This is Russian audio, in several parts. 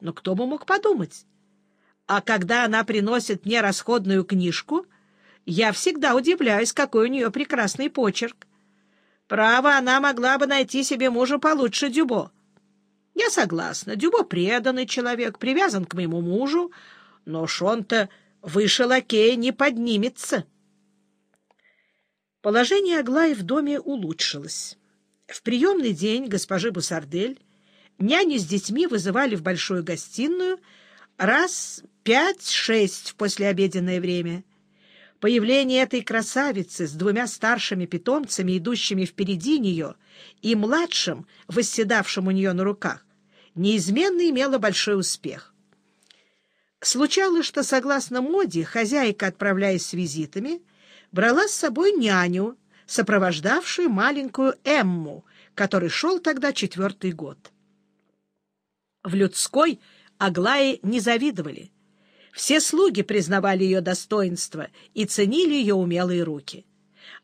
но кто бы мог подумать? А когда она приносит мне расходную книжку, я всегда удивляюсь, какой у нее прекрасный почерк. Право, она могла бы найти себе мужа получше Дюбо. Я согласна, Дюбо преданный человек, привязан к моему мужу, но Шон-то выше лакея не поднимется. Положение Аглаи в доме улучшилось. В приемный день госпожи Бусардель няню с детьми вызывали в большую гостиную раз пять-шесть в послеобеденное время. Появление этой красавицы с двумя старшими питомцами, идущими впереди нее, и младшим, восседавшим у нее на руках, неизменно имело большой успех. Случалось, что, согласно моде, хозяйка, отправляясь с визитами, брала с собой няню, сопровождавшую маленькую Эмму, который шел тогда четвертый год. В людской Аглае не завидовали. Все слуги признавали ее достоинство и ценили ее умелые руки.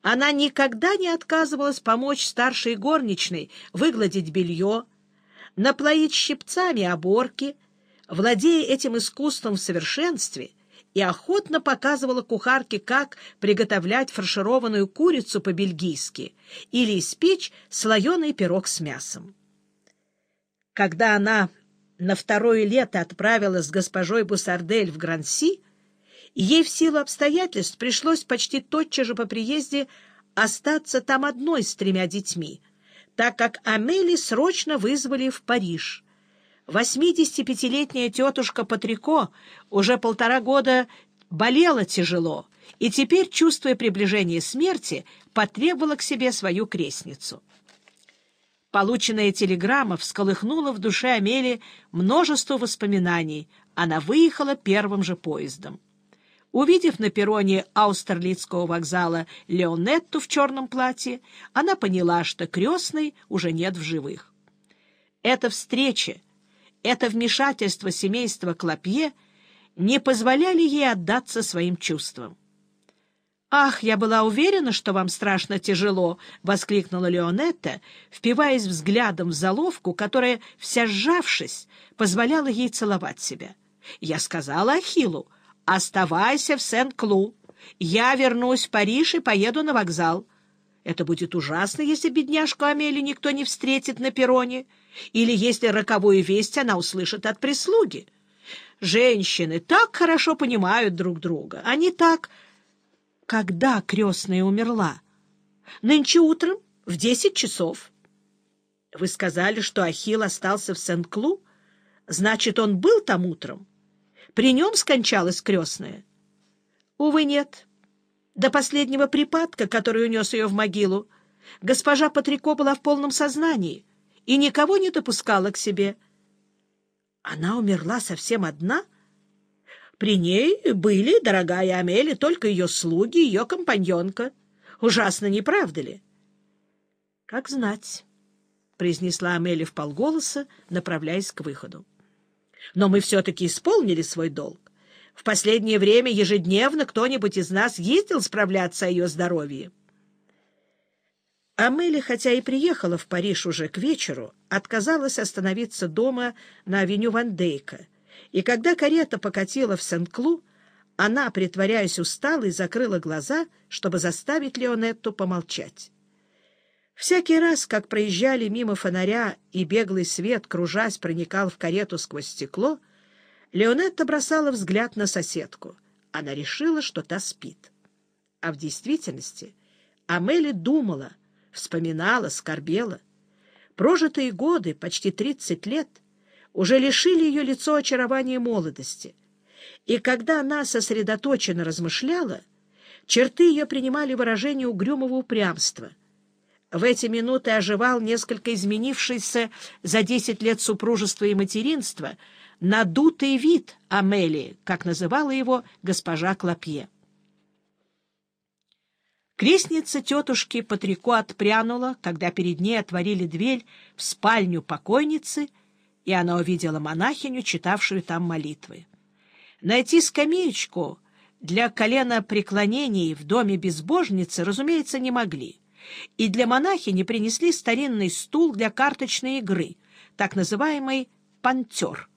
Она никогда не отказывалась помочь старшей горничной выгладить белье, наплоить щипцами оборки, владея этим искусством в совершенстве, и охотно показывала кухарке, как приготовлять фаршированную курицу по-бельгийски или испечь слоеный пирог с мясом. Когда она на второе лето отправилась с госпожой Бусардель в Гранси, ей в силу обстоятельств пришлось почти тотчас же по приезде остаться там одной с тремя детьми, так как Амели срочно вызвали в Париж. 85-летняя тетушка Патрико уже полтора года болела тяжело и теперь, чувствуя приближение смерти, потребовала к себе свою крестницу. Полученная телеграмма всколыхнула в душе Амели множество воспоминаний. Она выехала первым же поездом. Увидев на перроне Аустерлицкого вокзала Леонетту в черном платье, она поняла, что крестной уже нет в живых. Эта встреча, это вмешательство семейства Клопье не позволяли ей отдаться своим чувствам. «Ах, я была уверена, что вам страшно тяжело!» — воскликнула Леонетта, впиваясь взглядом в заловку, которая, вся сжавшись, позволяла ей целовать себя. «Я сказала Ахиллу, оставайся в Сен-Клу. Я вернусь в Париж и поеду на вокзал. Это будет ужасно, если бедняжку Амели никто не встретит на перроне, или если роковую весть она услышит от прислуги. Женщины так хорошо понимают друг друга. Они так когда крестная умерла? Нынче утром, в десять часов. Вы сказали, что Ахилл остался в Сент-Клу? Значит, он был там утром? При нем скончалась крестная? Увы, нет. До последнего припадка, который унес ее в могилу, госпожа Патрико была в полном сознании и никого не допускала к себе. Она умерла совсем одна — при ней были, дорогая Амели, только ее слуги, ее компаньонка. Ужасно, не правда ли? — Как знать, — произнесла Амели вполголоса, направляясь к выходу. — Но мы все-таки исполнили свой долг. В последнее время ежедневно кто-нибудь из нас ездил справляться о ее здоровье. Амели, хотя и приехала в Париж уже к вечеру, отказалась остановиться дома на авеню Вандейка — и когда карета покатила в Сен-Клу, она, притворяясь усталой, закрыла глаза, чтобы заставить Леонетту помолчать. Всякий раз, как проезжали мимо фонаря и беглый свет, кружась, проникал в карету сквозь стекло, Леонетта бросала взгляд на соседку. Она решила, что та спит. А в действительности Амели думала, вспоминала, скорбела. Прожитые годы, почти тридцать лет — уже лишили ее лицо очарования молодости. И когда она сосредоточенно размышляла, черты ее принимали выражение угрюмого упрямства. В эти минуты оживал несколько изменившийся за десять лет супружества и материнства надутый вид Амелии, как называла его госпожа Клопье. Крестница тетушки Патрико отпрянула, когда перед ней отворили дверь в спальню покойницы — и она увидела монахиню, читавшую там молитвы. Найти скамеечку для колена преклонений в доме безбожницы, разумеется, не могли, и для монахини принесли старинный стул для карточной игры, так называемый «пантер».